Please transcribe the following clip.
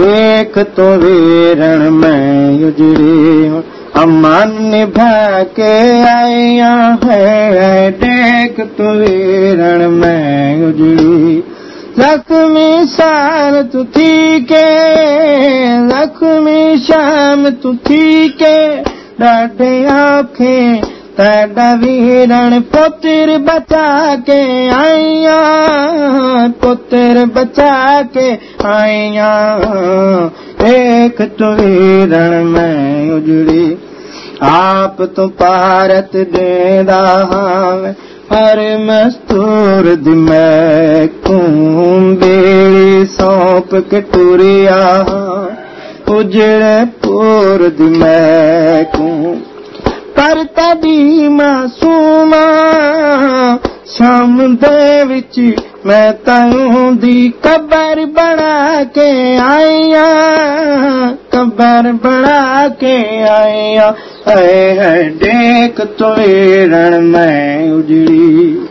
देख तो वीरण में उजड़ी अमन के आया है देख तो वीरण में उजड़ी लक्ष्मी शाम तू थी के लक्ष्मी शाम तू थी के ॾाढे औखे तॾा वीरण पुत्र बचा के ਪੁੱਤਰ ਬਚਾ ਕੇ ਆਈਆਂ। ਵੇਖ ਤੂੰ ਵੀਰਣ ਮੈਂ ਉਜੜੀ, ਆਪ ਤੂੰ ਭਾਰਤ ਦੇਦਾ ਹਾਂ। ਪਰ ਮਸਤੂਰ ਦੀ ਮੈਂ ਕੁੰਬੇੜੀ ਸੌਂਪ ਕੇ ਟੁਰਿਆ ਉਜੜੇ ਪੂਰ ਦੀ ਮੈਂ ਕੂੰ ਕਰ ਤਦੀ ਮਾਸੂਮਾ ਸ਼ਾਮ ਦੇ ਵਿੱਚ मैं तयूं दी कबर बना के आईया कबर बना के आईया। है देख तो रण में उजड़ी